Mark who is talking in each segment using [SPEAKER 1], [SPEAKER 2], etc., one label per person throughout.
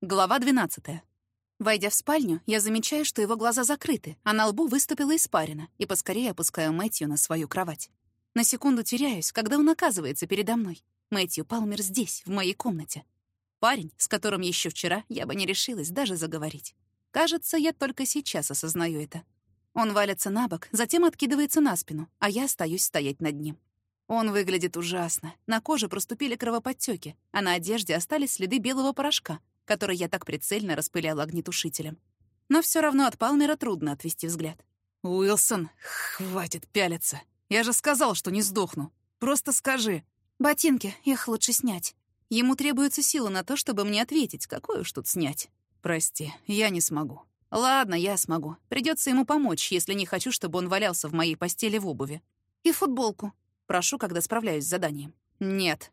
[SPEAKER 1] Глава 12. Войдя в спальню, я замечаю, что его глаза закрыты, а на лбу выступила испарина, и поскорее опускаю Мэтью на свою кровать. На секунду теряюсь, когда он оказывается передо мной. Мэтью Палмер здесь, в моей комнате. Парень, с которым еще вчера я бы не решилась даже заговорить. Кажется, я только сейчас осознаю это. Он валится на бок, затем откидывается на спину, а я остаюсь стоять над ним. Он выглядит ужасно. На коже проступили кровоподтёки, а на одежде остались следы белого порошка, который я так прицельно распыляла огнетушителем. Но все равно от Палмера трудно отвести взгляд.
[SPEAKER 2] «Уилсон, хватит пялиться. Я же сказал, что не сдохну. Просто скажи».
[SPEAKER 1] «Ботинки, их лучше снять». Ему требуется сила на то, чтобы мне ответить, какой уж тут снять.
[SPEAKER 2] «Прости, я не смогу».
[SPEAKER 1] «Ладно, я смогу. Придется ему помочь, если не хочу, чтобы он валялся в моей постели в обуви. И футболку. Прошу, когда справляюсь с заданием».
[SPEAKER 2] «Нет».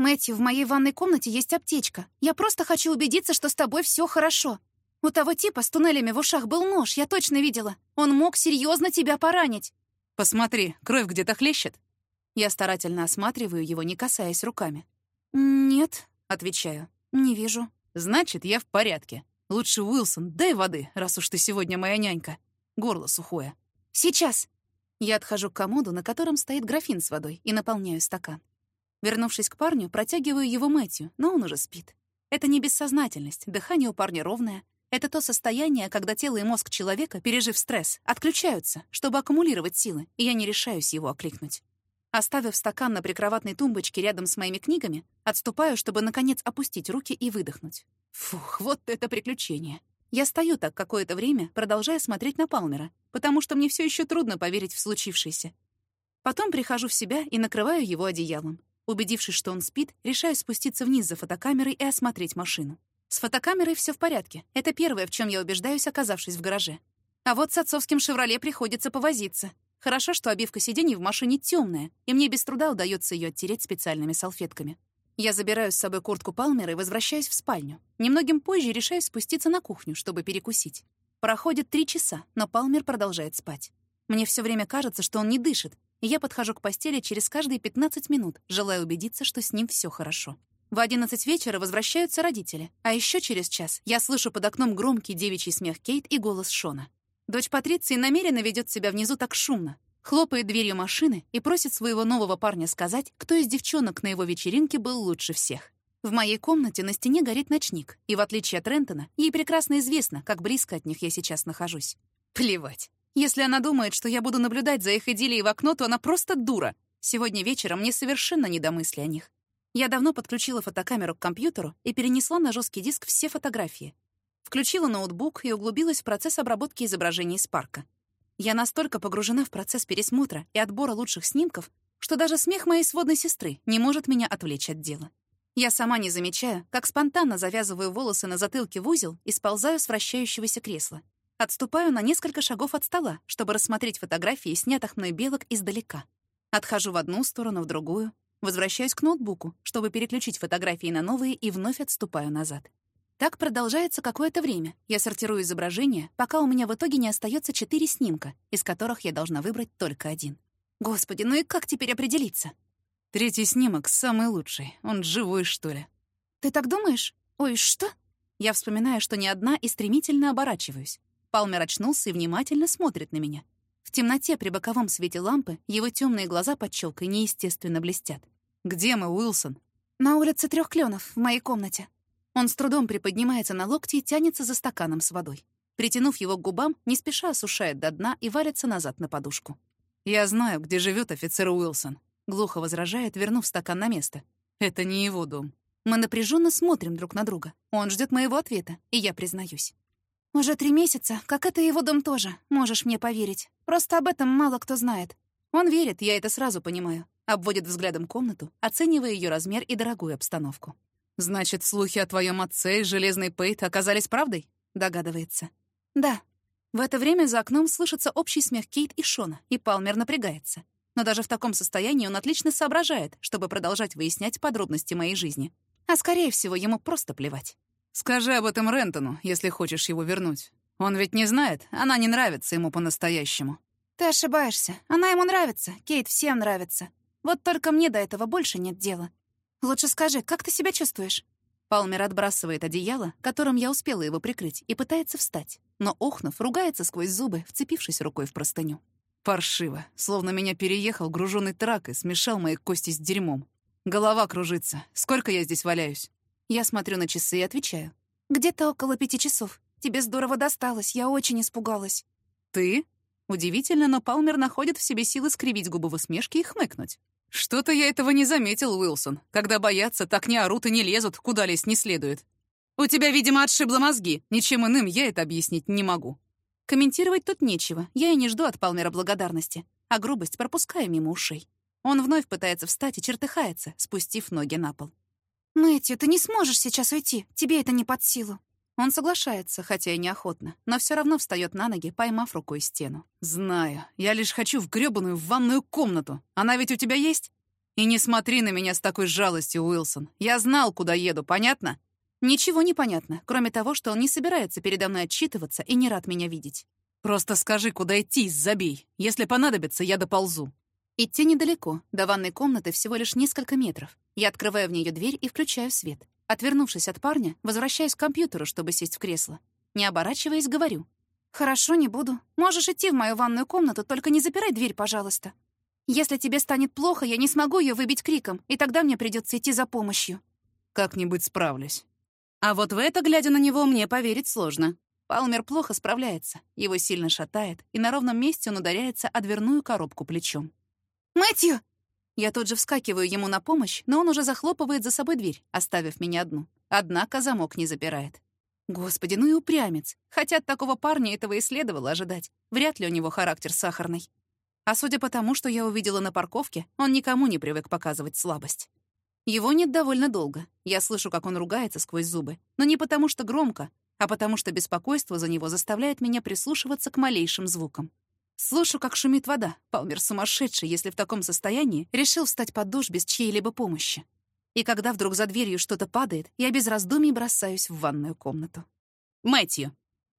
[SPEAKER 1] «Мэтью, в моей ванной комнате есть аптечка. Я просто хочу убедиться, что с тобой все хорошо. У того типа с туннелями в ушах был нож, я точно видела. Он мог серьезно тебя поранить».
[SPEAKER 2] «Посмотри, кровь где-то хлещет».
[SPEAKER 1] Я старательно осматриваю его, не касаясь руками. «Нет», — отвечаю, — «не вижу».
[SPEAKER 2] «Значит, я в порядке. Лучше, Уилсон, дай воды, раз уж ты сегодня моя нянька. Горло сухое».
[SPEAKER 1] «Сейчас». Я отхожу к комоду, на котором стоит графин с водой, и наполняю стакан. Вернувшись к парню, протягиваю его Мэтью, но он уже спит. Это не бессознательность, дыхание у парня ровное. Это то состояние, когда тело и мозг человека, пережив стресс, отключаются, чтобы аккумулировать силы, и я не решаюсь его окликнуть. Оставив стакан на прикроватной тумбочке рядом с моими книгами, отступаю, чтобы, наконец, опустить руки и выдохнуть. Фух, вот это приключение. Я стою так какое-то время, продолжая смотреть на Палмера, потому что мне все еще трудно поверить в случившееся. Потом прихожу в себя и накрываю его одеялом. Убедившись, что он спит, решаю спуститься вниз за фотокамерой и осмотреть машину. С фотокамерой все в порядке. Это первое, в чем я убеждаюсь, оказавшись в гараже. А вот с отцовским «Шевроле» приходится повозиться. Хорошо, что обивка сидений в машине темная, и мне без труда удается ее оттереть специальными салфетками. Я забираю с собой куртку Палмера и возвращаюсь в спальню. Немногим позже решаю спуститься на кухню, чтобы перекусить. Проходит три часа, но Палмер продолжает спать. Мне все время кажется, что он не дышит, я подхожу к постели через каждые 15 минут, желая убедиться, что с ним все хорошо. В 11 вечера возвращаются родители, а еще через час я слышу под окном громкий девичий смех Кейт и голос Шона. Дочь Патриции намеренно ведет себя внизу так шумно, хлопает дверью машины и просит своего нового парня сказать, кто из девчонок на его вечеринке был лучше всех. В моей комнате на стене горит ночник, и в отличие от Рентона, ей прекрасно известно, как близко от них я сейчас нахожусь. Плевать. Если она думает, что я буду наблюдать за их идиллией в окно, то она просто дура. Сегодня вечером мне совершенно не до мысли о них. Я давно подключила фотокамеру к компьютеру и перенесла на жесткий диск все фотографии. Включила ноутбук и углубилась в процесс обработки изображений из парка. Я настолько погружена в процесс пересмотра и отбора лучших снимков, что даже смех моей сводной сестры не может меня отвлечь от дела. Я сама не замечаю, как спонтанно завязываю волосы на затылке в узел и сползаю с вращающегося кресла. Отступаю на несколько шагов от стола, чтобы рассмотреть фотографии снятых мной белок издалека. Отхожу в одну сторону, в другую. Возвращаюсь к ноутбуку, чтобы переключить фотографии на новые и вновь отступаю назад. Так продолжается какое-то время. Я сортирую изображения, пока у меня в итоге не остается четыре снимка, из которых я должна выбрать только один. Господи, ну и как теперь определиться?
[SPEAKER 2] Третий снимок самый лучший. Он живой, что ли?
[SPEAKER 1] Ты так думаешь? Ой, что? Я вспоминаю, что не одна, и стремительно оборачиваюсь. Палмер очнулся и внимательно смотрит на меня. В темноте при боковом свете лампы его темные глаза под челкой неестественно блестят.
[SPEAKER 2] «Где мы, Уилсон?»
[SPEAKER 1] «На улице Трех Кленов, в моей комнате». Он с трудом приподнимается на локти и тянется за стаканом с водой. Притянув его к губам, не спеша осушает до дна и валится назад на подушку.
[SPEAKER 2] «Я знаю, где живет офицер Уилсон», —
[SPEAKER 1] глухо возражает, вернув стакан на место.
[SPEAKER 2] «Это не его дом».
[SPEAKER 1] Мы напряженно смотрим друг на друга. Он ждет моего ответа, и я признаюсь. Уже три месяца, как это его дом тоже, можешь мне поверить. Просто об этом мало кто знает. Он верит, я это сразу понимаю. Обводит взглядом комнату, оценивая ее размер и дорогую обстановку.
[SPEAKER 2] «Значит, слухи о твоем отце и Железный Пейт оказались правдой?» — догадывается.
[SPEAKER 1] «Да». В это время за окном слышится общий смех Кейт и Шона, и Палмер напрягается. Но даже в таком состоянии он отлично соображает, чтобы продолжать выяснять подробности моей жизни. А скорее всего, ему просто плевать.
[SPEAKER 2] Скажи об этом Рентону, если хочешь его вернуть. Он ведь не знает, она не нравится ему по-настоящему.
[SPEAKER 1] Ты ошибаешься. Она ему нравится. Кейт всем нравится. Вот только мне до этого больше нет дела. Лучше скажи, как ты себя чувствуешь? Палмер отбрасывает одеяло, которым я успела его прикрыть, и пытается встать. Но, охнув, ругается сквозь зубы, вцепившись рукой в простыню.
[SPEAKER 2] Паршиво, словно меня переехал груженный трак и смешал мои кости с дерьмом. Голова кружится. Сколько я здесь валяюсь?
[SPEAKER 1] Я смотрю на часы и отвечаю. «Где-то около пяти часов. Тебе здорово досталось, я очень испугалась».
[SPEAKER 2] «Ты?» Удивительно, но Палмер находит в себе силы скривить губы в усмешке и хмыкнуть. «Что-то я этого не заметил, Уилсон. Когда боятся, так не орут и не лезут, куда лезть не следует. У тебя, видимо, отшибло мозги. Ничем иным я это объяснить не могу».
[SPEAKER 1] Комментировать тут нечего. Я и не жду от Палмера благодарности. А грубость пропускаю мимо ушей. Он вновь пытается встать и чертыхается, спустив ноги на пол. «Мэтью, ты не сможешь сейчас уйти. Тебе это не под силу». Он соглашается, хотя и неохотно, но все равно встает на ноги, поймав рукой стену.
[SPEAKER 2] «Знаю. Я лишь хочу в грёбаную ванную комнату. Она ведь у тебя есть? И не смотри на меня с такой жалостью, Уилсон. Я знал, куда еду, понятно?»
[SPEAKER 1] Ничего не понятно, кроме того, что он не собирается передо мной отчитываться и не рад меня видеть.
[SPEAKER 2] «Просто скажи, куда идти, забей. Если понадобится, я доползу».
[SPEAKER 1] Идти недалеко, до ванной комнаты всего лишь несколько метров. Я открываю в нее дверь и включаю свет. Отвернувшись от парня, возвращаюсь к компьютеру, чтобы сесть в кресло. Не оборачиваясь, говорю. «Хорошо, не буду. Можешь идти в мою ванную комнату, только не запирай дверь, пожалуйста. Если тебе станет плохо, я не смогу ее выбить криком, и тогда мне придется идти за помощью».
[SPEAKER 2] «Как-нибудь справлюсь».
[SPEAKER 1] А вот в это, глядя на него, мне поверить сложно. Палмер плохо справляется, его сильно шатает, и на ровном месте он ударяется о дверную коробку плечом. «Мэтью!» Я тут же вскакиваю ему на помощь, но он уже захлопывает за собой дверь, оставив меня одну. Однако замок не запирает. Господи, ну и упрямец. Хотя от такого парня этого и следовало ожидать. Вряд ли у него характер сахарный. А судя по тому, что я увидела на парковке, он никому не привык показывать слабость. Его нет довольно долго. Я слышу, как он ругается сквозь зубы. Но не потому, что громко, а потому, что беспокойство за него заставляет меня прислушиваться к малейшим звукам. Слышу, как шумит вода. Палмер сумасшедший, если в таком состоянии решил встать под душ без чьей-либо помощи. И когда вдруг за дверью что-то падает, я без раздумий бросаюсь в ванную комнату. Мэтью.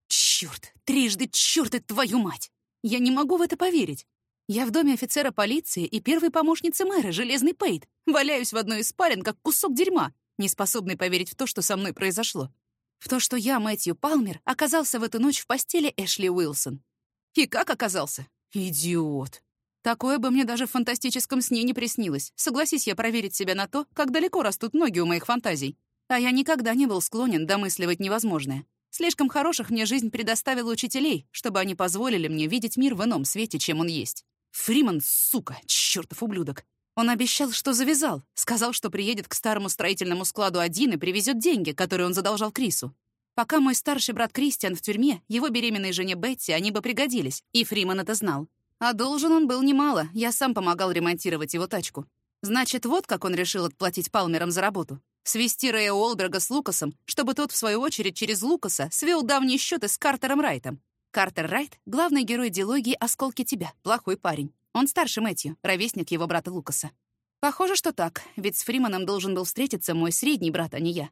[SPEAKER 1] Чёрт, трижды чёрт, это твою мать! Я не могу в это поверить. Я в доме офицера полиции и первой помощницы мэра, Железный Пейт. Валяюсь в одной из спален, как кусок дерьма, не способный поверить в то, что со мной произошло. В то, что я, Мэтью Палмер, оказался в эту ночь в постели Эшли Уилсон. И как оказался? Идиот. Такое бы мне даже в фантастическом сне не приснилось. Согласись я проверить себя на то, как далеко растут ноги у моих фантазий. А я никогда не был склонен домысливать невозможное. Слишком хороших мне жизнь предоставила учителей, чтобы они позволили мне видеть мир в ином свете, чем он есть. Фриман, сука, чертов ублюдок. Он обещал, что завязал. Сказал, что приедет к старому строительному складу один и привезет деньги, которые он задолжал Крису. Пока мой старший брат Кристиан в тюрьме, его беременной жене Бетти они бы пригодились, и Фриман это знал. А должен он был немало, я сам помогал ремонтировать его тачку. Значит, вот как он решил отплатить Палмерам за работу. Свести Рэя Уолберга с Лукасом, чтобы тот, в свою очередь, через Лукаса свел давние счеты с Картером Райтом. Картер Райт — главный герой дилогии «Осколки тебя», плохой парень. Он старше Мэтью, ровесник его брата Лукаса. Похоже, что так, ведь с Фриманом должен был встретиться мой средний брат, а не я.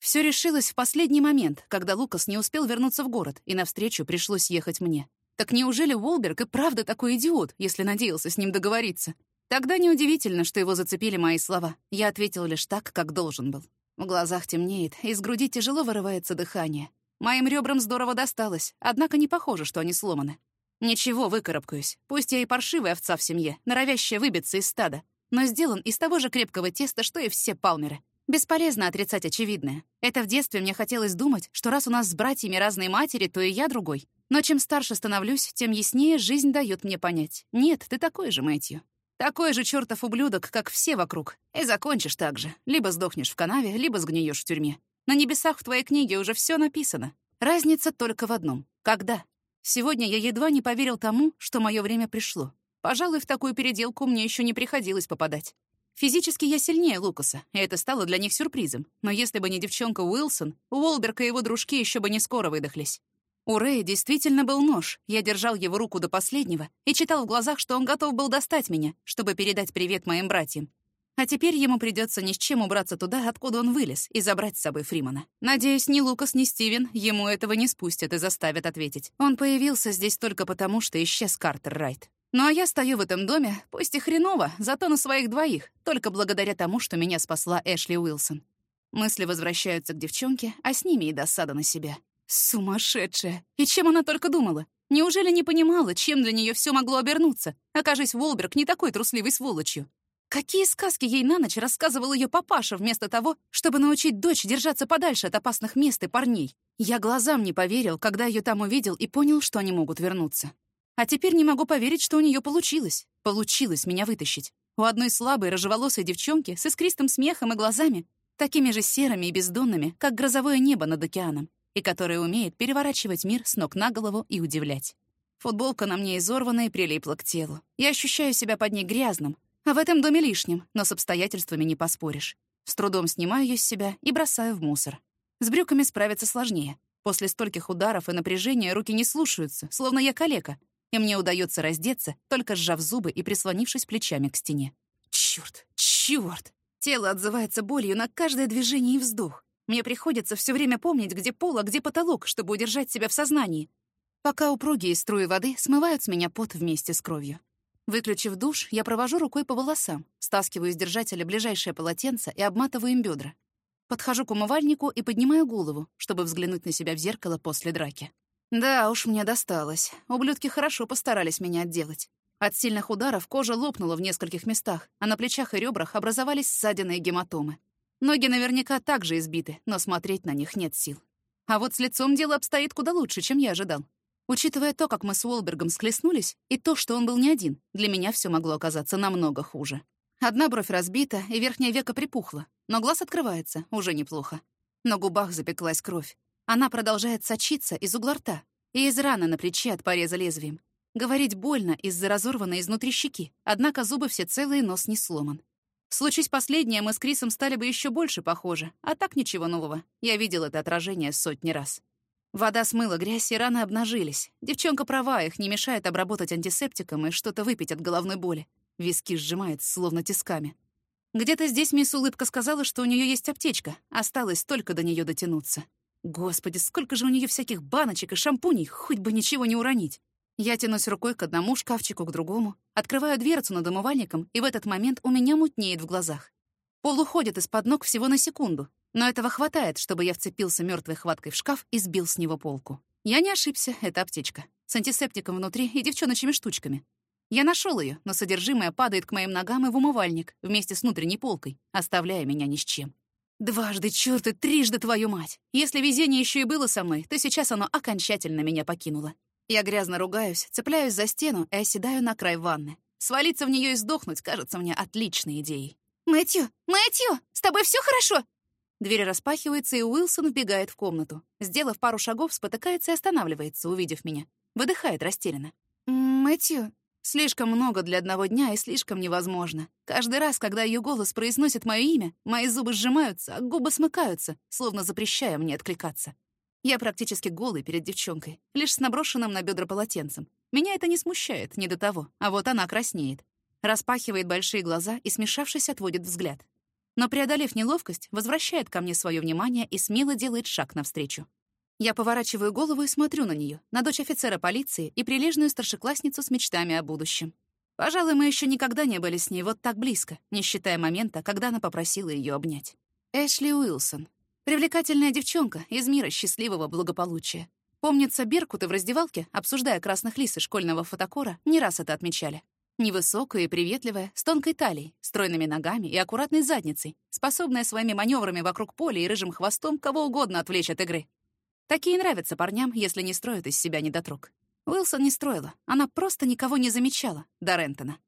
[SPEAKER 1] Все решилось в последний момент, когда Лукас не успел вернуться в город, и навстречу пришлось ехать мне. Так неужели Уолберг и правда такой идиот, если надеялся с ним договориться? Тогда неудивительно, что его зацепили мои слова. Я ответил лишь так, как должен был. В глазах темнеет, из груди тяжело вырывается дыхание. Моим ребрам здорово досталось, однако не похоже, что они сломаны. Ничего, выкарабкаюсь. Пусть я и паршивая овца в семье, норовящая выбиться из стада, но сделан из того же крепкого теста, что и все палмеры. Бесполезно отрицать очевидное. Это в детстве мне хотелось думать, что раз у нас с братьями разные матери, то и я другой. Но чем старше становлюсь, тем яснее жизнь дает мне понять. Нет, ты такой же, Мэтью. Такой же чертов ублюдок, как все вокруг. И закончишь так же. Либо сдохнешь в канаве, либо сгниешь в тюрьме. На небесах в твоей книге уже все написано. Разница только в одном. Когда? Сегодня я едва не поверил тому, что мое время пришло. Пожалуй, в такую переделку мне еще не приходилось попадать. Физически я сильнее Лукаса, и это стало для них сюрпризом. Но если бы не девчонка Уилсон, Уолберг и его дружки еще бы не скоро выдохлись. У Рэя действительно был нож. Я держал его руку до последнего и читал в глазах, что он готов был достать меня, чтобы передать привет моим братьям. А теперь ему придется ни с чем убраться туда, откуда он вылез, и забрать с собой Фримана. Надеюсь, ни Лукас, ни Стивен ему этого не спустят и заставят ответить. Он появился здесь только потому, что исчез Картер Райт. Ну а я стою в этом доме, пусть и хреново, зато на своих двоих, только благодаря тому, что меня спасла Эшли Уилсон. Мысли возвращаются к девчонке, а с ними и досада на себя. Сумасшедшая! И чем она только думала? Неужели не понимала, чем для нее все могло обернуться? Окажись Волберг не такой трусливой сволочью. Какие сказки ей на ночь рассказывал ее папаша вместо того, чтобы научить дочь держаться подальше от опасных мест и парней? Я глазам не поверил, когда ее там увидел и понял, что они могут вернуться. А теперь не могу поверить, что у нее получилось. Получилось меня вытащить. У одной слабой, рыжеволосой девчонки с искристым смехом и глазами, такими же серыми и бездонными, как грозовое небо над океаном, и которая умеет переворачивать мир с ног на голову и удивлять. Футболка на мне изорвана и прилипла к телу. Я ощущаю себя под ней грязным, а в этом доме лишним, но с обстоятельствами не поспоришь. С трудом снимаю ее с себя и бросаю в мусор. С брюками справиться сложнее. После стольких ударов и напряжения руки не слушаются, словно я калека, и мне удается раздеться, только сжав зубы и прислонившись плечами к стене. Чёрт, чёрт! Тело отзывается болью на каждое движение и вздох. Мне приходится все время помнить, где пол, а где потолок, чтобы удержать себя в сознании. Пока упругие струи воды смывают с меня пот вместе с кровью. Выключив душ, я провожу рукой по волосам, стаскиваю из держателя ближайшее полотенце и обматываю им бедра. Подхожу к умывальнику и поднимаю голову, чтобы взглянуть на себя в зеркало после драки. Да уж, мне досталось. Ублюдки хорошо постарались меня отделать. От сильных ударов кожа лопнула в нескольких местах, а на плечах и ребрах образовались ссадины и гематомы. Ноги наверняка также избиты, но смотреть на них нет сил. А вот с лицом дело обстоит куда лучше, чем я ожидал. Учитывая то, как мы с Уолбергом склеснулись, и то, что он был не один, для меня все могло оказаться намного хуже. Одна бровь разбита, и верхняя века припухла, но глаз открывается, уже неплохо. На губах запеклась кровь. Она продолжает сочиться из угла рта и из раны на плече от пореза лезвием. Говорить больно из-за разорванной изнутри щеки, однако зубы все целые, нос не сломан. Случись последнее, мы с Крисом стали бы еще больше похожи, а так ничего нового. Я видел это отражение сотни раз. Вода смыла грязь, и раны обнажились. Девчонка права, их не мешает обработать антисептиком и что-то выпить от головной боли. Виски сжимает, словно тисками. Где-то здесь мисс Улыбка сказала, что у нее есть аптечка. Осталось только до нее дотянуться. Господи, сколько же у нее всяких баночек и шампуней, хоть бы ничего не уронить. Я тянусь рукой к одному шкафчику, к другому, открываю дверцу над умывальником, и в этот момент у меня мутнеет в глазах. Пол уходит из-под ног всего на секунду, но этого хватает, чтобы я вцепился мертвой хваткой в шкаф и сбил с него полку. Я не ошибся, это аптечка. С антисептиком внутри и девчоночьими штучками. Я нашел ее, но содержимое падает к моим ногам и в умывальник, вместе с внутренней полкой, оставляя меня ни с чем. Дважды, черт и трижды твою мать! Если везение еще и было со мной, то сейчас оно окончательно меня покинуло. Я грязно ругаюсь, цепляюсь за стену и оседаю на край ванны. Свалиться в нее и сдохнуть кажется мне отличной идеей.
[SPEAKER 3] «Мэтью! Мэтью! С тобой все хорошо?»
[SPEAKER 1] Дверь распахивается, и Уилсон вбегает в комнату. Сделав пару шагов, спотыкается и останавливается, увидев меня. Выдыхает растерянно.
[SPEAKER 3] «Мэтью,
[SPEAKER 1] Слишком много для одного дня и слишком невозможно. Каждый раз, когда ее голос произносит мое имя, мои зубы сжимаются, а губы смыкаются, словно запрещая мне откликаться. Я практически голый перед девчонкой, лишь с наброшенным на бедра полотенцем. Меня это не смущает, не до того, а вот она краснеет. Распахивает большие глаза и, смешавшись, отводит взгляд. Но, преодолев неловкость, возвращает ко мне свое внимание и смело делает шаг навстречу. Я поворачиваю голову и смотрю на нее, на дочь офицера полиции и прилежную старшеклассницу с мечтами о будущем. Пожалуй, мы еще никогда не были с ней вот так близко, не считая момента, когда она попросила ее обнять. Эшли Уилсон. Привлекательная девчонка из мира счастливого благополучия. Помнится, Беркуты в раздевалке, обсуждая красных лис и школьного фотокора, не раз это отмечали. Невысокая и приветливая, с тонкой талией, стройными ногами и аккуратной задницей, способная своими маневрами вокруг поля и рыжим хвостом кого угодно отвлечь от игры. Такие нравятся парням, если не строят из себя недотрог. Уилсон не строила, она просто никого не замечала, до Рентона.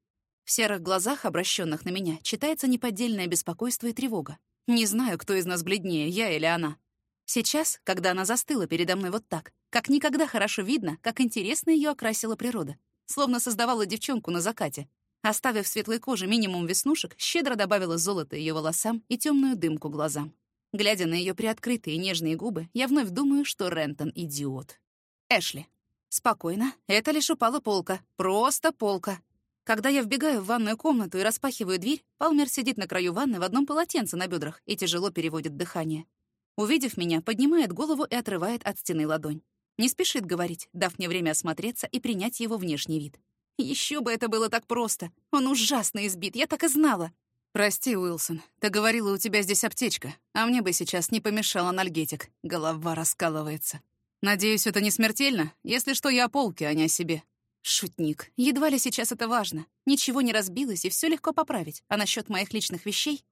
[SPEAKER 1] В серых глазах, обращенных на меня, читается неподдельное беспокойство и тревога. Не знаю, кто из нас бледнее, я или она. Сейчас, когда она застыла передо мной вот так, как никогда хорошо видно, как интересно ее окрасила природа. Словно создавала девчонку на закате. Оставив светлой коже минимум веснушек, щедро добавила золото ее волосам и темную дымку глазам. Глядя на ее приоткрытые нежные губы, я вновь думаю, что Рентон — идиот. Эшли. Спокойно. Это лишь упала полка. Просто полка. Когда я вбегаю в ванную комнату и распахиваю дверь, Палмер сидит на краю ванны в одном полотенце на бедрах и тяжело переводит дыхание. Увидев меня, поднимает голову и отрывает от стены ладонь. Не спешит говорить, дав мне время осмотреться и принять его внешний вид. Еще бы это было так просто. Он ужасно избит, я так и знала.
[SPEAKER 2] «Прости, Уилсон, ты говорила, у тебя здесь аптечка, а мне бы сейчас не помешал анальгетик. Голова раскалывается. Надеюсь, это не смертельно? Если что, я о полке, а не о себе». Шутник. Едва ли сейчас это важно. Ничего не разбилось, и все легко поправить. А насчет моих личных вещей?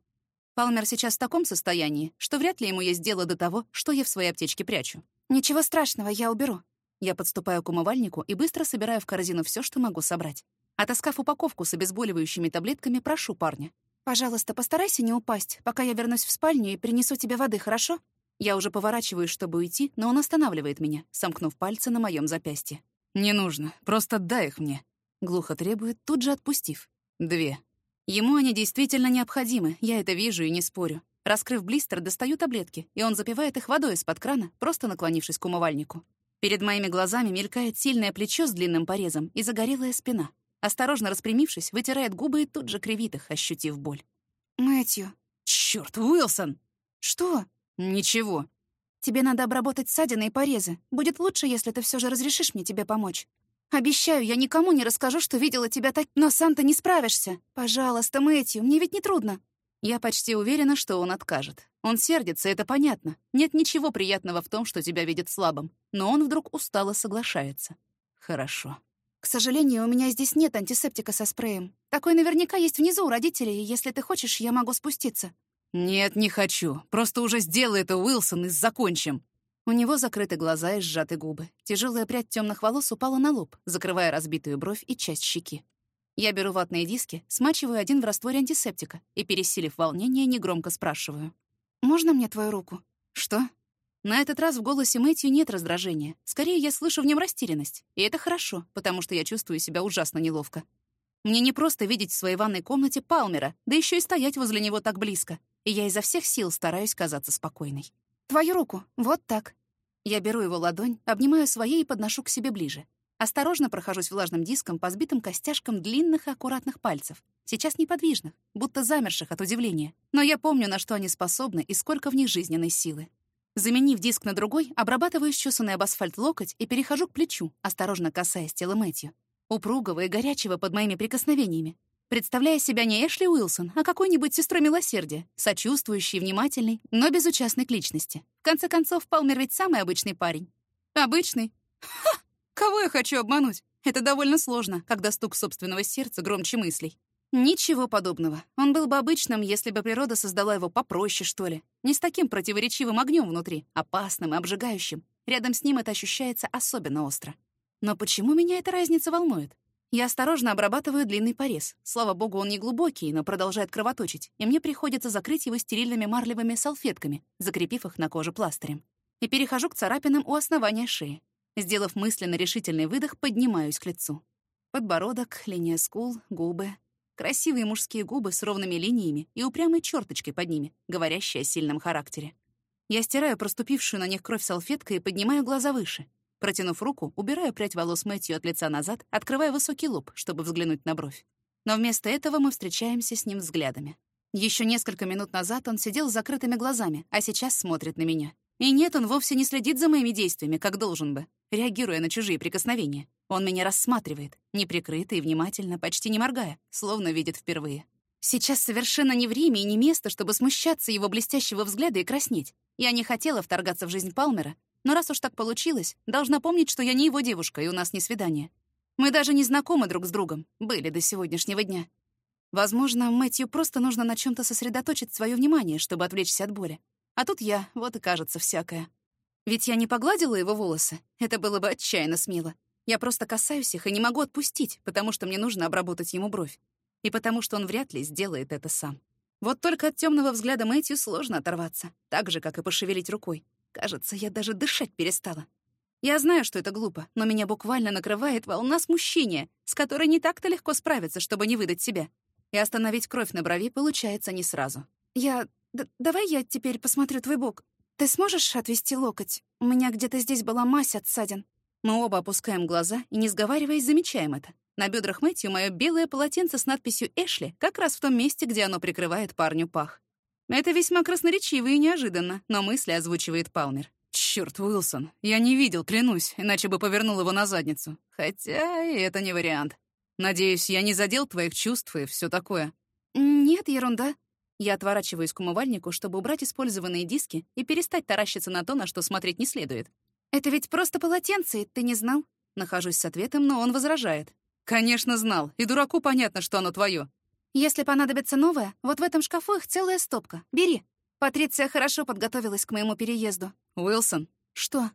[SPEAKER 2] Палмер сейчас в таком состоянии, что вряд ли ему есть дело до того, что я в своей аптечке прячу.
[SPEAKER 3] Ничего страшного, я уберу.
[SPEAKER 1] Я подступаю к умывальнику и быстро собираю в корзину все, что могу собрать. Отоскав упаковку с обезболивающими таблетками, прошу парня.
[SPEAKER 3] Пожалуйста, постарайся не упасть, пока я вернусь в спальню и принесу тебе воды, хорошо?
[SPEAKER 1] Я уже поворачиваюсь, чтобы уйти, но он останавливает меня, сомкнув пальцы на моем запястье.
[SPEAKER 2] «Не нужно, просто дай их мне», — глухо требует, тут же отпустив. «Две».
[SPEAKER 1] Ему они действительно необходимы, я это вижу и не спорю. Раскрыв блистер, достаю таблетки, и он запивает их водой из-под крана, просто наклонившись к умывальнику. Перед моими глазами мелькает сильное плечо с длинным порезом и загорелая спина. Осторожно распрямившись, вытирает губы и тут же кривит их, ощутив боль.
[SPEAKER 3] «Мэтью».
[SPEAKER 2] «Чёрт, Уилсон!»
[SPEAKER 3] «Что?»
[SPEAKER 2] «Ничего».
[SPEAKER 3] «Тебе надо обработать ссадины и порезы. Будет лучше, если ты все же разрешишь мне тебе помочь. Обещаю, я никому не расскажу, что видела тебя так, но сам ты не справишься. Пожалуйста, Мэтью, мне ведь не трудно».
[SPEAKER 1] Я почти уверена, что он откажет. Он сердится, это понятно. Нет ничего приятного в том, что тебя видит слабым. Но он вдруг устало соглашается. Хорошо.
[SPEAKER 3] К сожалению, у меня здесь нет антисептика со спреем. Такой наверняка есть внизу у родителей, и если ты хочешь, я могу спуститься».
[SPEAKER 2] «Нет, не хочу. Просто уже сделай это, Уилсон, и закончим».
[SPEAKER 1] У него закрыты глаза и сжаты губы. Тяжелая прядь темных волос упала на лоб, закрывая разбитую бровь и часть щеки. Я беру ватные диски, смачиваю один в растворе антисептика и, пересилив волнение, негромко спрашиваю.
[SPEAKER 3] «Можно мне твою руку?»
[SPEAKER 1] «Что?» На этот раз в голосе Мэтью нет раздражения. Скорее, я слышу в нем растерянность. И это хорошо, потому что я чувствую себя ужасно неловко. Мне не просто видеть в своей ванной комнате Палмера, да еще и стоять возле него так близко. И я изо всех сил стараюсь казаться спокойной.
[SPEAKER 3] «Твою руку, вот так».
[SPEAKER 1] Я беру его ладонь, обнимаю своей и подношу к себе ближе. Осторожно прохожусь влажным диском по сбитым костяшкам длинных и аккуратных пальцев. Сейчас неподвижных, будто замерших от удивления. Но я помню, на что они способны и сколько в них жизненной силы. Заменив диск на другой, обрабатываю счесанный об асфальт локоть и перехожу к плечу, осторожно касаясь тела Мэтью. Упругого и горячего под моими прикосновениями. Представляя себя не Эшли Уилсон, а какой-нибудь сестрой милосердия, сочувствующей, внимательной, но безучастной к личности. В конце концов, Палмер ведь самый обычный парень. Обычный? Ха! Кого я хочу обмануть? Это довольно сложно, когда стук собственного сердца громче мыслей. Ничего подобного. Он был бы обычным, если бы природа создала его попроще, что ли. Не с таким противоречивым огнем внутри, опасным и обжигающим. Рядом с ним это ощущается особенно остро. Но почему меня эта разница волнует? Я осторожно обрабатываю длинный порез. Слава богу, он не глубокий, но продолжает кровоточить, и мне приходится закрыть его стерильными марлевыми салфетками, закрепив их на коже пластырем. И перехожу к царапинам у основания шеи. Сделав мысленно решительный выдох, поднимаюсь к лицу. Подбородок, линия скул, губы, Красивые мужские губы с ровными линиями и упрямой черточкой под ними, говорящие о сильном характере. Я стираю проступившую на них кровь салфеткой и поднимаю глаза выше. Протянув руку, убираю прядь волос Мэтью от лица назад, открывая высокий лоб, чтобы взглянуть на бровь. Но вместо этого мы встречаемся с ним взглядами. Еще несколько минут назад он сидел с закрытыми глазами, а сейчас смотрит на меня. И нет, он вовсе не следит за моими действиями, как должен бы, реагируя на чужие прикосновения. Он меня рассматривает, неприкрыто и внимательно, почти не моргая, словно видит впервые. Сейчас совершенно не время и не место, чтобы смущаться его блестящего взгляда и краснеть. Я не хотела вторгаться в жизнь Палмера, но раз уж так получилось, должна помнить, что я не его девушка, и у нас не свидание. Мы даже не знакомы друг с другом, были до сегодняшнего дня. Возможно, Мэтью просто нужно на чем то сосредоточить свое внимание, чтобы отвлечься от боли. А тут я, вот и кажется всякое. Ведь я не погладила его волосы. Это было бы отчаянно смело. Я просто касаюсь их и не могу отпустить, потому что мне нужно обработать ему бровь. И потому что он вряд ли сделает это сам. Вот только от темного взгляда Мэтью сложно оторваться, так же, как и пошевелить рукой. Кажется, я даже дышать перестала. Я знаю, что это глупо, но меня буквально накрывает волна смущения, с которой не так-то легко справиться, чтобы не выдать себя. И остановить кровь на брови получается не сразу.
[SPEAKER 3] «Я... Д давай я теперь посмотрю твой бок. Ты сможешь отвести локоть? У меня где-то здесь была мазь от ссадин».
[SPEAKER 1] Мы оба опускаем глаза и, не сговариваясь, замечаем это. На бедрах Мэтью мое белое полотенце с надписью «Эшли» как раз в том месте, где оно прикрывает парню пах. Это весьма красноречиво и неожиданно, но мысли озвучивает Палмер.
[SPEAKER 2] Чёрт, Уилсон, я не видел, клянусь, иначе бы повернул его на задницу. Хотя и это не вариант. Надеюсь, я не задел твоих чувств и все такое.
[SPEAKER 3] Нет, ерунда.
[SPEAKER 1] Я отворачиваюсь к умывальнику, чтобы убрать использованные диски и перестать таращиться на то, на что смотреть не следует.
[SPEAKER 3] Это ведь просто полотенце, ты не знал?
[SPEAKER 1] Нахожусь с ответом, но он возражает. «Конечно знал, и дураку понятно, что оно твое.
[SPEAKER 3] Если понадобится новое, вот в этом шкафу их целая стопка. Бери. Патриция хорошо подготовилась к моему переезду.
[SPEAKER 1] Уилсон.
[SPEAKER 3] Что?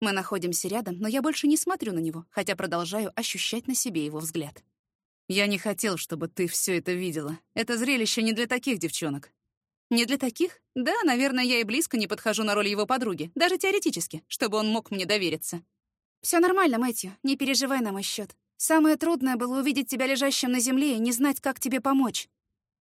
[SPEAKER 1] Мы находимся рядом, но я больше не смотрю на него, хотя продолжаю ощущать на себе его взгляд. Я не хотел, чтобы ты все это видела. Это зрелище не для таких девчонок. Не для таких? Да, наверное, я и близко не подхожу на роль его подруги, даже теоретически, чтобы он мог мне довериться.
[SPEAKER 3] Все нормально, Мэтью, не переживай на мой счет. Самое трудное было увидеть тебя лежащим на земле и не знать, как тебе помочь.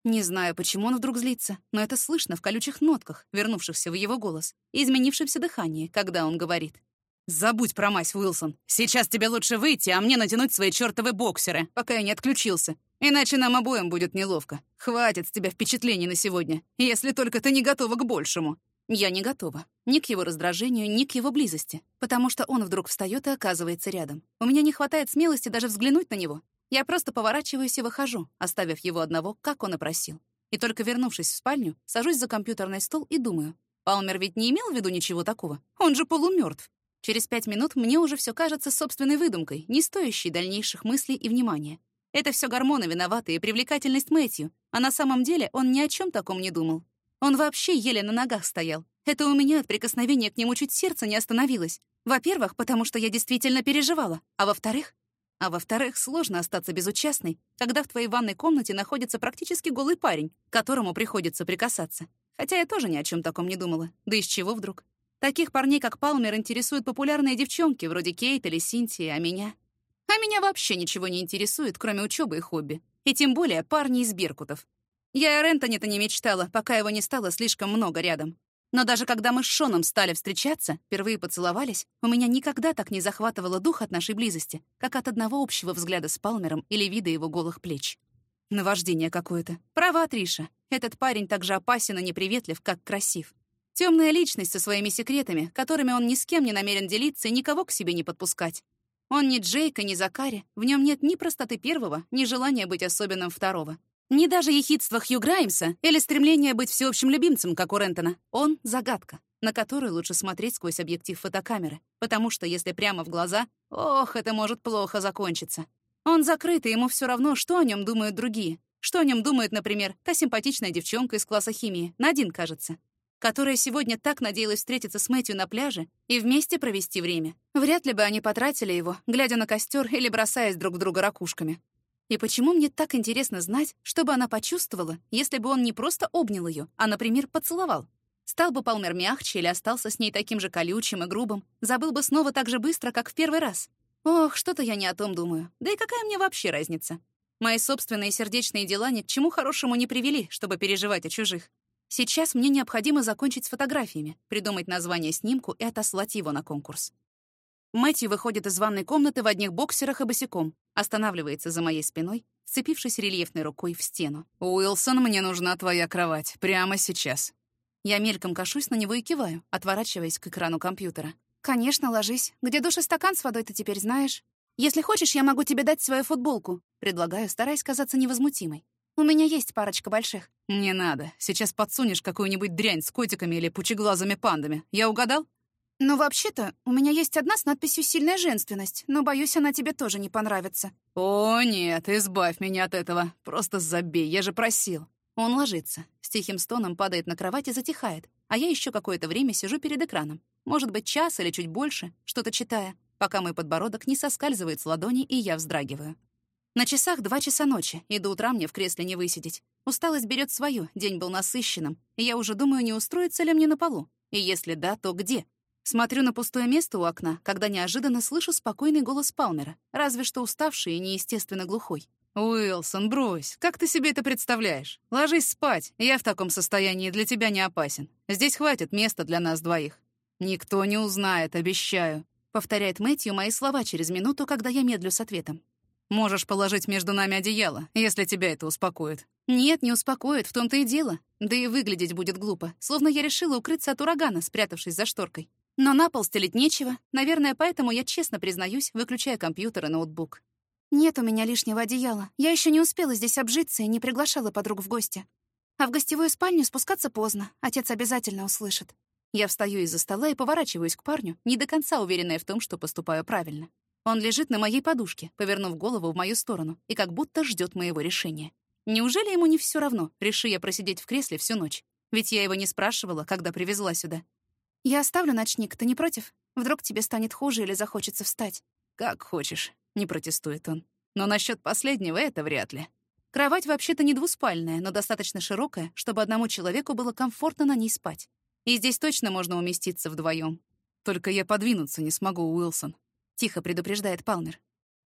[SPEAKER 1] Не знаю, почему он вдруг злится, но это слышно в колючих нотках, вернувшихся в его голос, и изменившемся дыхании, когда он говорит. «Забудь про мазь, Уилсон. Сейчас тебе лучше выйти, а мне натянуть свои чёртовы боксеры, пока я не отключился. Иначе нам обоим будет неловко. Хватит с тебя впечатлений на сегодня, если только ты не готова к большему». Я не готова. Ни к его раздражению, ни к его близости. Потому что он вдруг встаёт и оказывается рядом. У меня не хватает смелости даже взглянуть на него. Я просто поворачиваюсь и выхожу, оставив его одного, как он и просил. И только вернувшись в спальню, сажусь за компьютерный стол и думаю. Палмер ведь не имел в виду ничего такого. Он же полумёртв. Через пять минут мне уже все кажется собственной выдумкой, не стоящей дальнейших мыслей и внимания. Это все гормоны виноваты и привлекательность Мэтью, а на самом деле он ни о чем таком не думал. Он вообще еле на ногах стоял. Это у меня от прикосновения к нему чуть сердце не остановилось. Во-первых, потому что я действительно переживала, а во-вторых... А во-вторых, сложно остаться безучастной, когда в твоей ванной комнате находится практически голый парень, к которому приходится прикасаться. Хотя я тоже ни о чем таком не думала. Да из чего вдруг? Таких парней, как Палмер, интересуют популярные девчонки, вроде Кейт или Синтии, а меня... А меня вообще ничего не интересует, кроме учебы и хобби. И тем более парни из Беркутов. Я о Рентоне-то не мечтала, пока его не стало слишком много рядом. Но даже когда мы с Шоном стали встречаться, впервые поцеловались, у меня никогда так не захватывало дух от нашей близости, как от одного общего взгляда с Палмером или вида его голых плеч. Наваждение какое-то. Права, Триша. Этот парень так же опасен и неприветлив, как красив. Темная личность со своими секретами, которыми он ни с кем не намерен делиться и никого к себе не подпускать. Он не Джейка, не Закари, в нем нет ни простоты первого, ни желания быть особенным второго. Ни даже ехидства Хью Граймса или стремления быть всеобщим любимцем, как у Рентона. Он — загадка, на которую лучше смотреть сквозь объектив фотокамеры, потому что если прямо в глаза, ох, это может плохо закончиться. Он закрыт, и ему все равно, что о нем думают другие. Что о нем думает, например, та симпатичная девчонка из класса химии, Надин, кажется которая сегодня так надеялась встретиться с Мэтью на пляже и вместе провести время. Вряд ли бы они потратили его, глядя на костер или бросаясь друг в друга ракушками. И почему мне так интересно знать, что бы она почувствовала, если бы он не просто обнял ее, а, например, поцеловал? Стал бы Палмер мягче или остался с ней таким же колючим и грубым, забыл бы снова так же быстро, как в первый раз? Ох, что-то я не о том думаю. Да и какая мне вообще разница? Мои собственные сердечные дела ни к чему хорошему не привели, чтобы переживать о чужих. Сейчас мне необходимо закончить с фотографиями, придумать название снимку и отослать его на конкурс. Мэтью выходит из ванной комнаты в одних боксерах и босиком, останавливается за моей спиной, вцепившись рельефной рукой в стену. «Уилсон, мне нужна твоя кровать. Прямо сейчас». Я мельком кашусь на него и киваю, отворачиваясь к экрану компьютера.
[SPEAKER 3] «Конечно, ложись. Где душ и стакан с водой ты теперь знаешь? Если хочешь, я могу тебе дать свою футболку», предлагаю, стараясь казаться невозмутимой. У меня есть парочка больших».
[SPEAKER 1] «Не надо. Сейчас подсунешь какую-нибудь дрянь с котиками или пучеглазыми пандами. Я угадал?»
[SPEAKER 3] «Ну, вообще-то, у меня есть одна с надписью «Сильная женственность», но, боюсь, она тебе тоже не понравится».
[SPEAKER 1] «О, нет, избавь меня от этого. Просто забей, я же просил». Он ложится, с тихим стоном падает на кровать и затихает, а я еще какое-то время сижу перед экраном. Может быть, час или чуть больше, что-то читая, пока мой подбородок не соскальзывает с ладони, и я вздрагиваю. На часах два часа ночи, и до утра мне в кресле не высидеть. Усталость берет свою, день был насыщенным, и я уже думаю, не устроиться ли мне на полу. И если да, то где? Смотрю на пустое место у окна, когда неожиданно слышу спокойный голос Палмера, разве что уставший и неестественно глухой. «Уилсон, брось, как ты себе это представляешь? Ложись спать, я в таком состоянии для тебя не опасен. Здесь хватит места для нас двоих. Никто не узнает, обещаю», — повторяет Мэтью мои слова через минуту, когда я медлю с ответом. Можешь положить между нами одеяло, если тебя это успокоит». «Нет, не успокоит, в том-то и дело. Да и выглядеть будет глупо, словно я решила укрыться от урагана, спрятавшись за шторкой. Но на пол стелить нечего, наверное, поэтому я честно признаюсь, выключая компьютер и ноутбук.
[SPEAKER 3] Нет у меня лишнего одеяла. Я еще не успела здесь обжиться и не приглашала подруг в гости. А в гостевую спальню спускаться поздно. Отец обязательно услышит. Я встаю из-за стола и поворачиваюсь к парню, не до конца уверенная в том, что поступаю правильно. Он лежит на моей подушке, повернув голову в мою сторону, и как будто ждет моего решения. Неужели ему не все равно, реши я просидеть в кресле всю ночь? Ведь я его не спрашивала, когда привезла сюда. «Я оставлю ночник, ты не против? Вдруг тебе станет хуже или захочется встать?»
[SPEAKER 2] «Как хочешь», — не протестует он. «Но насчет последнего это вряд ли». Кровать вообще-то не двуспальная, но достаточно широкая, чтобы одному человеку было комфортно на ней спать. И здесь точно можно уместиться вдвоем. Только я подвинуться не смогу, Уилсон. Тихо предупреждает Палмер.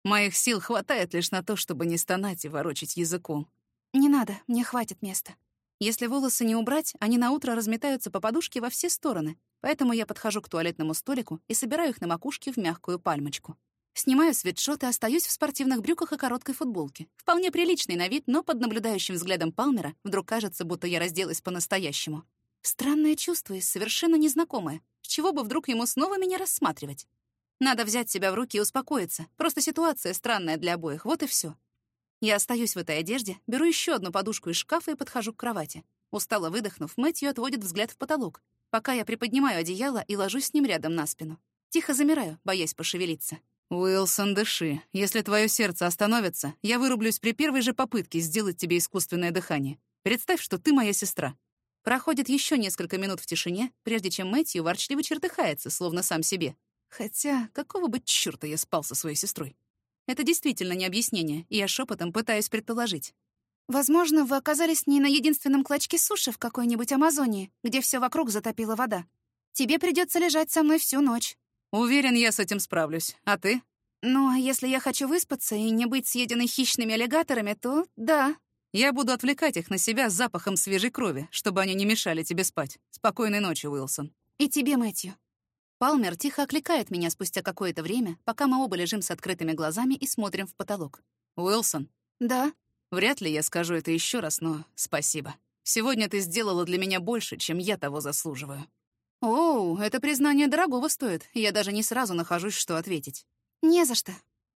[SPEAKER 2] Моих сил хватает лишь на то, чтобы не стонать и ворочать языком.
[SPEAKER 3] Не надо, мне хватит места.
[SPEAKER 1] Если волосы не убрать, они на утро разметаются по подушке во все стороны, поэтому я подхожу к туалетному столику и собираю их на макушке в мягкую пальмочку. Снимаю свитшот и остаюсь в спортивных брюках и короткой футболке. Вполне приличный на вид, но под наблюдающим взглядом Палмера вдруг кажется, будто я разделась по-настоящему. Странное чувство и совершенно незнакомое. С чего бы вдруг ему снова меня рассматривать? Надо взять себя в руки и успокоиться. Просто ситуация странная для обоих, вот и все. Я остаюсь в этой одежде, беру еще одну подушку из шкафа и подхожу к кровати. Устало выдохнув, Мэтью отводит взгляд в потолок, пока я приподнимаю одеяло и ложусь с ним рядом на спину. Тихо замираю, боясь пошевелиться.
[SPEAKER 2] «Уилсон, дыши. Если твое сердце остановится, я вырублюсь при первой же попытке сделать тебе искусственное дыхание. Представь, что ты моя сестра.
[SPEAKER 1] Проходит еще несколько минут в тишине, прежде чем Мэтью ворчливо чертыхается, словно сам себе.
[SPEAKER 2] Хотя, какого бы чёрта я спал со своей сестрой?
[SPEAKER 1] Это действительно не объяснение, и я шепотом пытаюсь предположить.
[SPEAKER 3] Возможно, вы оказались не на единственном клочке суши в какой-нибудь Амазонии, где все вокруг затопила вода. Тебе придется лежать со мной всю ночь.
[SPEAKER 2] Уверен, я с этим справлюсь. А ты?
[SPEAKER 3] Ну, а если я хочу выспаться и не быть съеденной хищными аллигаторами, то да,
[SPEAKER 2] я буду отвлекать их на себя запахом свежей крови, чтобы они не мешали тебе спать. Спокойной ночи, Уилсон.
[SPEAKER 3] И тебе, Мэтью.
[SPEAKER 1] Палмер тихо окликает меня спустя какое-то время, пока мы оба лежим с открытыми глазами и смотрим в потолок.
[SPEAKER 2] Уилсон?
[SPEAKER 3] Да?
[SPEAKER 2] Вряд ли я скажу это еще раз, но спасибо. Сегодня ты сделала для меня больше, чем я того заслуживаю.
[SPEAKER 1] Оу, это признание дорогого стоит. Я даже не сразу нахожусь, что ответить.
[SPEAKER 3] Не за что.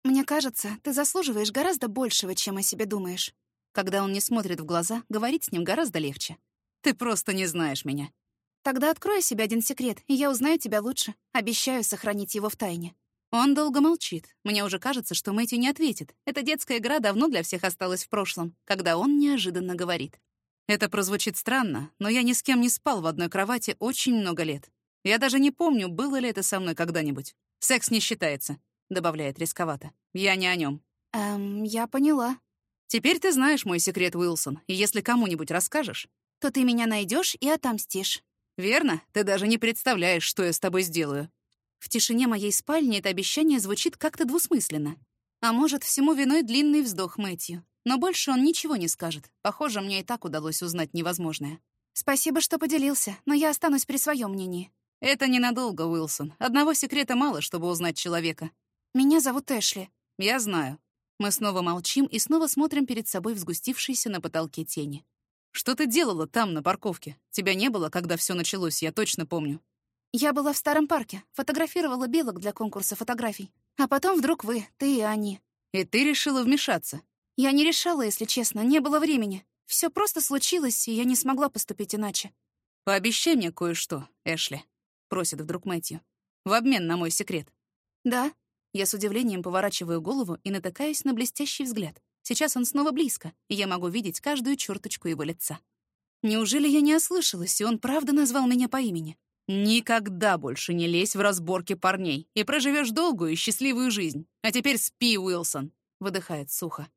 [SPEAKER 3] Мне кажется, ты заслуживаешь гораздо большего, чем о себе думаешь.
[SPEAKER 1] Когда он не смотрит в глаза, говорить с ним гораздо легче.
[SPEAKER 2] Ты просто не знаешь меня.
[SPEAKER 3] Тогда открой себе один секрет, и я узнаю тебя лучше. Обещаю сохранить его в тайне.
[SPEAKER 1] Он долго молчит. Мне уже кажется, что Мэтью не ответит. Эта детская игра давно для всех осталась в прошлом, когда он неожиданно говорит.
[SPEAKER 2] Это прозвучит странно, но я ни с кем не спал в одной кровати очень много лет. Я даже не помню, было ли это со мной когда-нибудь. Секс не считается, добавляет рисковато. Я не о нем.
[SPEAKER 3] Эм, я поняла.
[SPEAKER 2] Теперь ты знаешь мой секрет, Уилсон, и если кому-нибудь расскажешь,
[SPEAKER 3] то ты меня найдешь и отомстишь.
[SPEAKER 2] Верно? Ты даже не представляешь, что я с тобой сделаю.
[SPEAKER 1] В тишине моей спальни это обещание звучит как-то двусмысленно. А может, всему виной длинный вздох Мэтью. Но больше он ничего не скажет. Похоже, мне и так удалось узнать невозможное.
[SPEAKER 3] Спасибо, что поделился, но я останусь при своем мнении.
[SPEAKER 2] Это ненадолго, Уилсон. Одного секрета мало, чтобы узнать человека.
[SPEAKER 3] Меня зовут Эшли.
[SPEAKER 2] Я знаю.
[SPEAKER 1] Мы снова молчим и снова смотрим перед собой в сгустившиеся на потолке тени.
[SPEAKER 2] «Что ты делала там, на парковке? Тебя не было, когда все началось, я точно помню».
[SPEAKER 3] «Я была в старом парке, фотографировала белок для конкурса фотографий. А потом вдруг вы, ты и они».
[SPEAKER 2] «И ты решила вмешаться?»
[SPEAKER 3] «Я не решала, если честно, не было времени. Все просто случилось, и я не смогла поступить иначе».
[SPEAKER 2] «Пообещай мне кое-что, Эшли», — просит вдруг Мэтью. «В обмен на мой секрет».
[SPEAKER 3] «Да»,
[SPEAKER 1] я с удивлением поворачиваю голову и натыкаюсь на блестящий взгляд. Сейчас он снова близко, и я могу видеть каждую черточку его лица. Неужели я не ослышалась, и он правда назвал меня по имени?
[SPEAKER 2] Никогда больше не лезь в разборки парней, и проживешь долгую и счастливую жизнь. А теперь спи, Уилсон, выдыхает сухо.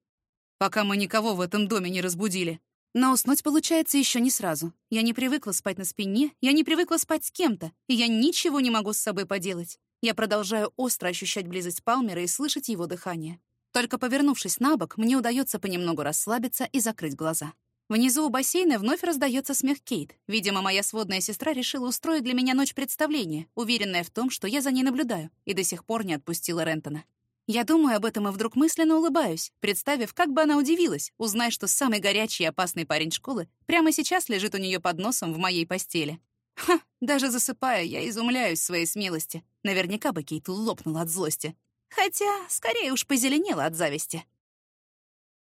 [SPEAKER 2] Пока мы никого в этом доме не разбудили.
[SPEAKER 1] Но уснуть получается еще не сразу. Я не привыкла спать на спине, я не привыкла спать с кем-то, и я ничего не могу с собой поделать. Я продолжаю остро ощущать близость Палмера и слышать его дыхание. Только повернувшись на бок, мне удается понемногу расслабиться и закрыть глаза. Внизу у бассейна вновь раздается смех Кейт. Видимо, моя сводная сестра решила устроить для меня ночь представления, уверенная в том, что я за ней наблюдаю, и до сих пор не отпустила Рентона. Я думаю об этом и вдруг мысленно улыбаюсь, представив, как бы она удивилась, узнав, что самый горячий и опасный парень школы прямо сейчас лежит у нее под носом в моей постели. Ха, даже засыпая, я изумляюсь своей смелости. Наверняка бы Кейт лопнула от злости. Хотя, скорее уж позеленела от зависти.